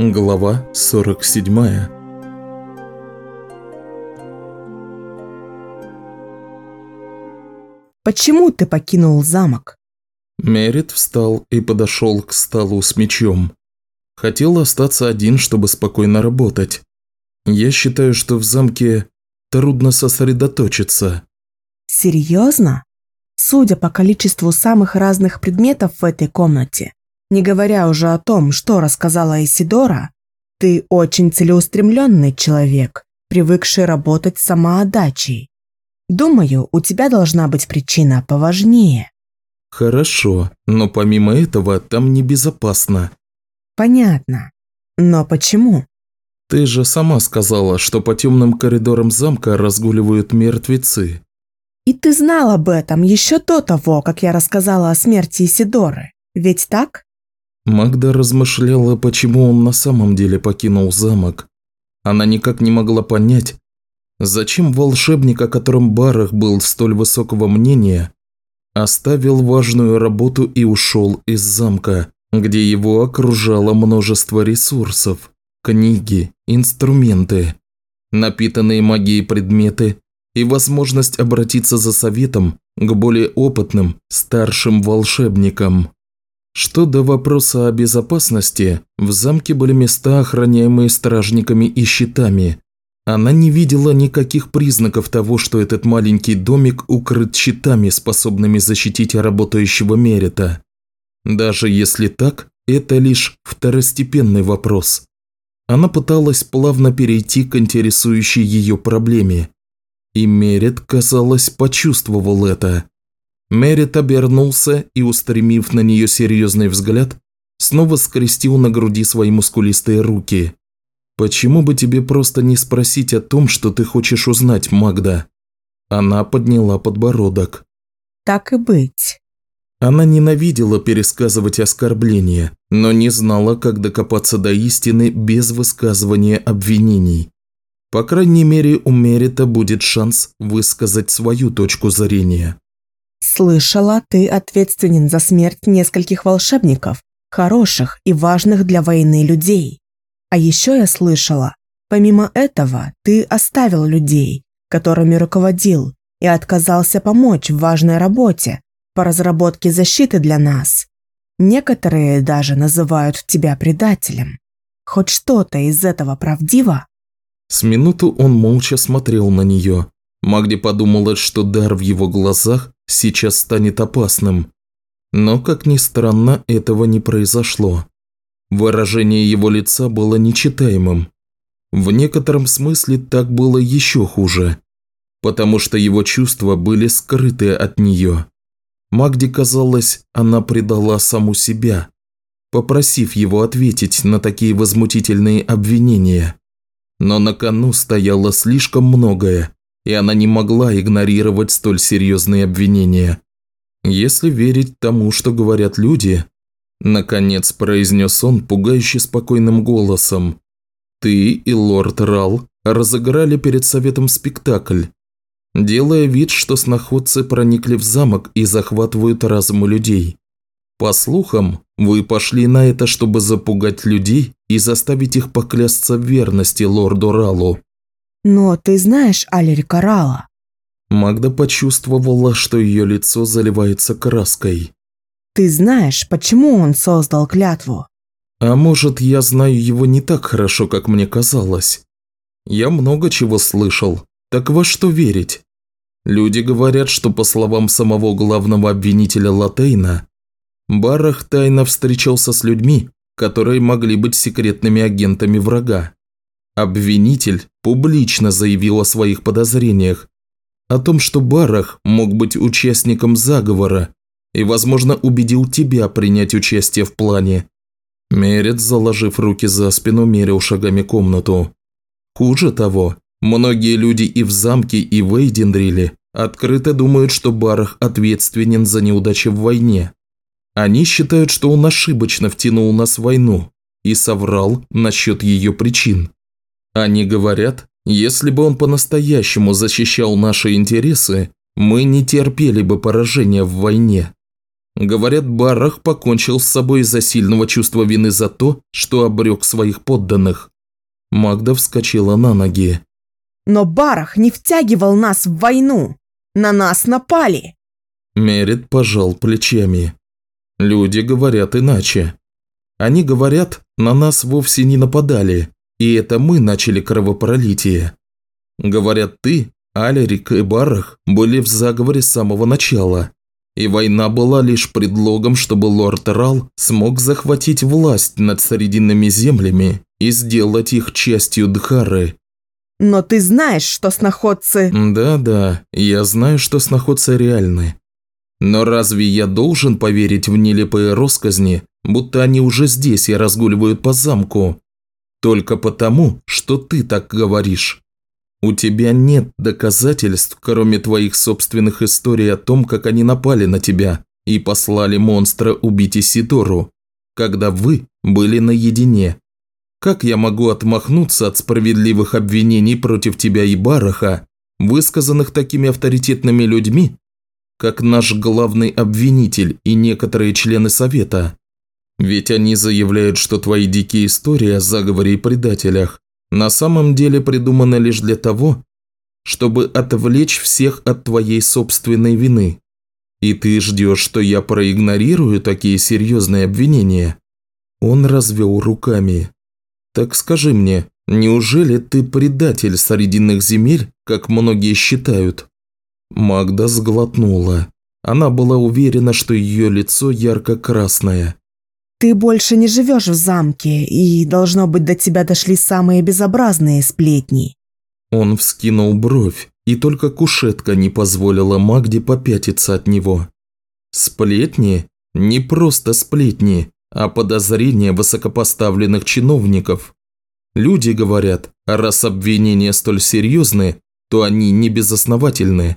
Глава 47 Почему ты покинул замок? Мерит встал и подошел к столу с мечом. Хотел остаться один, чтобы спокойно работать. Я считаю, что в замке трудно сосредоточиться. Серьезно? Судя по количеству самых разных предметов в этой комнате, не говоря уже о том, что рассказала Исидора, ты очень целеустремленный человек, привыкший работать самоотдачей. Думаю, у тебя должна быть причина поважнее. Хорошо, но помимо этого там небезопасно. Понятно. Но почему? Ты же сама сказала, что по темным коридорам замка разгуливают мертвецы. И ты знал об этом еще до того, как я рассказала о смерти Исидоры. Ведь так? Магда размышляла, почему он на самом деле покинул замок. Она никак не могла понять, зачем волшебник, о котором Барах был столь высокого мнения, оставил важную работу и ушел из замка, где его окружало множество ресурсов, книги, инструменты, напитанные магией предметы и возможность обратиться за советом к более опытным, старшим волшебникам. Что до вопроса о безопасности, в замке были места, охраняемые стражниками и щитами. Она не видела никаких признаков того, что этот маленький домик укрыт щитами, способными защитить работающего Мерита. Даже если так, это лишь второстепенный вопрос. Она пыталась плавно перейти к интересующей ее проблеме. И Мерит, казалось, почувствовал это. Мерит обернулся и, устремив на нее серьезный взгляд, снова скрестил на груди свои мускулистые руки. «Почему бы тебе просто не спросить о том, что ты хочешь узнать, Магда?» Она подняла подбородок. Так и быть. Она ненавидела пересказывать оскорбления, но не знала, как докопаться до истины без высказывания обвинений. По крайней мере, у Мерита будет шанс высказать свою точку зрения. Слышала, ты ответственен за смерть нескольких волшебников, хороших и важных для войны людей. А еще я слышала, помимо этого, ты оставил людей, которыми руководил, и отказался помочь в важной работе по разработке защиты для нас. Некоторые даже называют тебя предателем. Хоть что-то из этого правдиво? С минуту он молча смотрел на нее. Магди подумала, что дар в его глазах сейчас станет опасным. Но, как ни странно, этого не произошло. Выражение его лица было нечитаемым. В некотором смысле так было еще хуже, потому что его чувства были скрыты от нее. Магде казалось, она предала саму себя, попросив его ответить на такие возмутительные обвинения. Но на кону стояло слишком многое, и она не могла игнорировать столь серьезные обвинения. Если верить тому, что говорят люди, наконец произнес он пугающе спокойным голосом, ты и лорд Рал разыграли перед советом спектакль, делая вид, что сноходцы проникли в замок и захватывают разумы людей. По слухам, вы пошли на это, чтобы запугать людей и заставить их поклясться в верности лорду Ралу. Но ты знаешь Алери Карала? Магда почувствовала, что ее лицо заливается краской. Ты знаешь, почему он создал клятву? А может, я знаю его не так хорошо, как мне казалось. Я много чего слышал. Так во что верить? Люди говорят, что по словам самого главного обвинителя Латейна, Барах тайно встречался с людьми, которые могли быть секретными агентами врага. Обвинитель публично заявил о своих подозрениях, о том, что Барах мог быть участником заговора и, возможно, убедил тебя принять участие в плане. Мерец, заложив руки за спину, мерил шагами комнату. Хуже того, многие люди и в замке, и в Эйдендриле открыто думают, что Барах ответственен за неудачи в войне. Они считают, что он ошибочно втянул нас в войну и соврал насчет ее причин. Они говорят, если бы он по-настоящему защищал наши интересы, мы не терпели бы поражения в войне. Говорят, Барах покончил с собой из-за сильного чувства вины за то, что обрек своих подданных. Магда вскочила на ноги. Но Барах не втягивал нас в войну. На нас напали. Мерит пожал плечами. Люди говорят иначе. Они говорят, на нас вовсе не нападали, и это мы начали кровопролитие. Говорят, ты, Алерик и Барах были в заговоре с самого начала, и война была лишь предлогом, чтобы лорд Рал смог захватить власть над Срединными землями и сделать их частью Дхары. Но ты знаешь, что сноходцы... Да-да, я знаю, что сноходцы реальны. Но разве я должен поверить в нелепые росказни, будто они уже здесь и разгуливают по замку? Только потому, что ты так говоришь. У тебя нет доказательств, кроме твоих собственных историй о том, как они напали на тебя и послали монстра убить Исидору, когда вы были наедине. Как я могу отмахнуться от справедливых обвинений против тебя и Бараха, высказанных такими авторитетными людьми, как наш главный обвинитель и некоторые члены Совета? Ведь они заявляют, что твои дикие истории о заговоре и предателях на самом деле придуманы лишь для того, чтобы отвлечь всех от твоей собственной вины. И ты ждешь, что я проигнорирую такие серьезные обвинения?» Он развел руками. «Так скажи мне, неужели ты предатель Срединных земель, как многие считают?» Магда сглотнула. Она была уверена, что ее лицо ярко-красное. Ты больше не живешь в замке, и, должно быть, до тебя дошли самые безобразные сплетни. Он вскинул бровь, и только кушетка не позволила Магде попятиться от него. Сплетни? Не просто сплетни, а подозрения высокопоставленных чиновников. Люди говорят, раз обвинения столь серьезны, то они не безосновательны.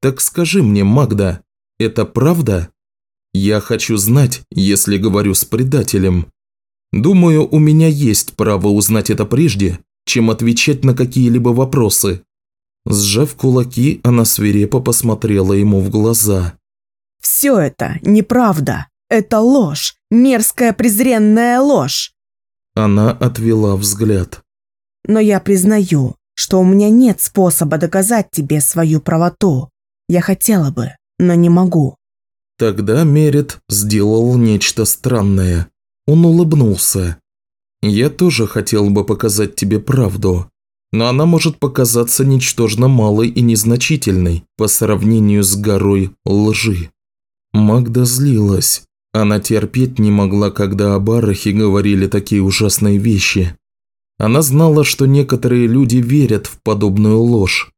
Так скажи мне, Магда, это правда? Я хочу знать, если говорю с предателем. Думаю, у меня есть право узнать это прежде, чем отвечать на какие-либо вопросы. Сжав кулаки, она свирепо посмотрела ему в глаза. «Все это неправда. Это ложь. Мерзкая презренная ложь». Она отвела взгляд. «Но я признаю, что у меня нет способа доказать тебе свою правоту. Я хотела бы, но не могу. Тогда Мерит сделал нечто странное. Он улыбнулся. «Я тоже хотел бы показать тебе правду, но она может показаться ничтожно малой и незначительной по сравнению с горой лжи». Магда злилась. Она терпеть не могла, когда о Барахе говорили такие ужасные вещи. Она знала, что некоторые люди верят в подобную ложь.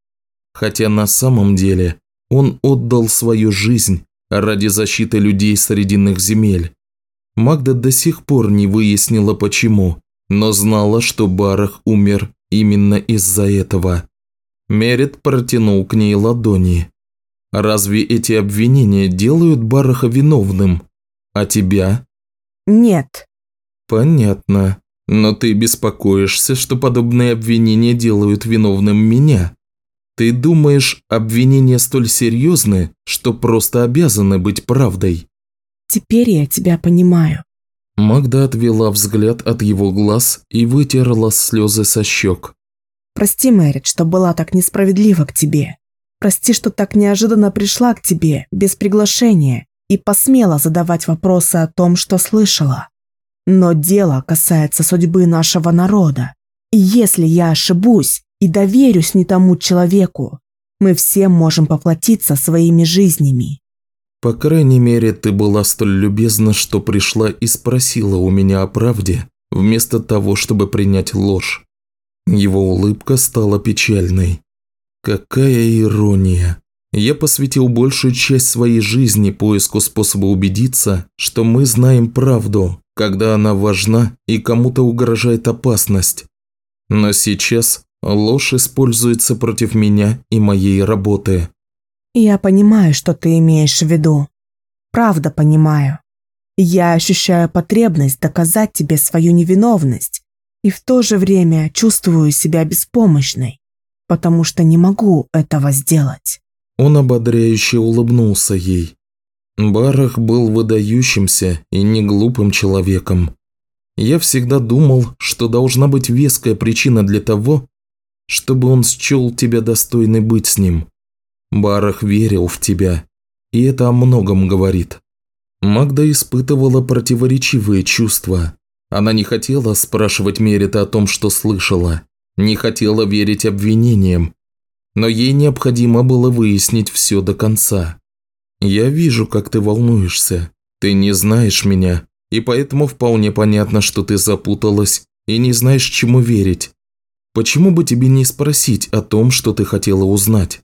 Хотя на самом деле он отдал свою жизнь ради защиты людей Срединных земель. Магда до сих пор не выяснила почему, но знала, что Барах умер именно из-за этого. Мерит протянул к ней ладони. «Разве эти обвинения делают Бараха виновным? А тебя?» «Нет». «Понятно. Но ты беспокоишься, что подобные обвинения делают виновным меня?» Ты думаешь, обвинения столь серьезны, что просто обязаны быть правдой? Теперь я тебя понимаю. Магда отвела взгляд от его глаз и вытерла слезы со щек. Прости, Мэрит, что была так несправедлива к тебе. Прости, что так неожиданно пришла к тебе, без приглашения, и посмела задавать вопросы о том, что слышала. Но дело касается судьбы нашего народа. И если я ошибусь, и доверюсь не тому человеку. Мы все можем поплатиться своими жизнями. По крайней мере, ты была столь любезна, что пришла и спросила у меня о правде, вместо того, чтобы принять ложь. Его улыбка стала печальной. Какая ирония. Я посвятил большую часть своей жизни поиску способа убедиться, что мы знаем правду, когда она важна и кому-то угрожает опасность. Но сейчас Ложь используется против меня и моей работы. Я понимаю, что ты имеешь в виду. Правда понимаю. Я ощущаю потребность доказать тебе свою невиновность и в то же время чувствую себя беспомощной, потому что не могу этого сделать. Он ободряюще улыбнулся ей. Барах был выдающимся и неглупым человеком. Я всегда думал, что должна быть веская причина для того, чтобы он счел тебя достойной быть с ним. Барах верил в тебя, и это о многом говорит. Магда испытывала противоречивые чувства. Она не хотела спрашивать Мерита о том, что слышала, не хотела верить обвинениям, но ей необходимо было выяснить все до конца. «Я вижу, как ты волнуешься. Ты не знаешь меня, и поэтому вполне понятно, что ты запуталась и не знаешь, чему верить. Почему бы тебе не спросить о том, что ты хотела узнать?»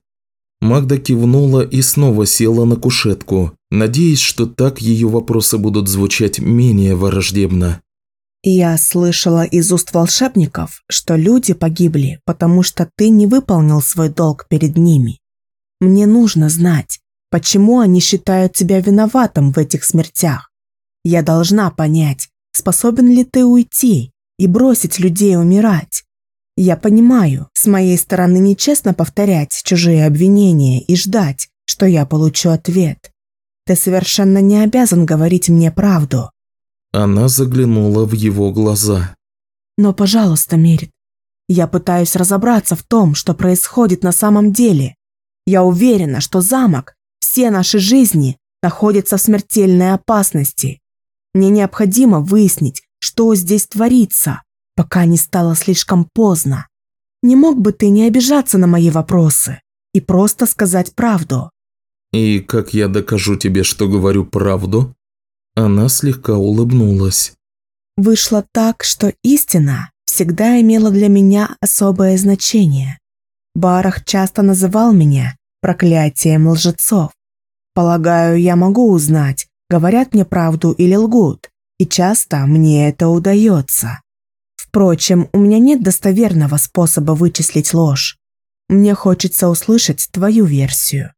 Магда кивнула и снова села на кушетку, надеясь, что так ее вопросы будут звучать менее враждебно. «Я слышала из уст волшебников, что люди погибли, потому что ты не выполнил свой долг перед ними. Мне нужно знать, почему они считают тебя виноватым в этих смертях. Я должна понять, способен ли ты уйти и бросить людей умирать. Я понимаю, с моей стороны нечестно повторять чужие обвинения и ждать, что я получу ответ. Ты совершенно не обязан говорить мне правду. Она заглянула в его глаза. Но, пожалуйста, Мерит, я пытаюсь разобраться в том, что происходит на самом деле. Я уверена, что замок, все наши жизни находятся в смертельной опасности. Мне необходимо выяснить, что здесь творится пока не стало слишком поздно. Не мог бы ты не обижаться на мои вопросы и просто сказать правду?» «И как я докажу тебе, что говорю правду?» Она слегка улыбнулась. «Вышло так, что истина всегда имела для меня особое значение. Барах часто называл меня проклятием лжецов. Полагаю, я могу узнать, говорят мне правду или лгут, и часто мне это удается. Впрочем, у меня нет достоверного способа вычислить ложь. Мне хочется услышать твою версию.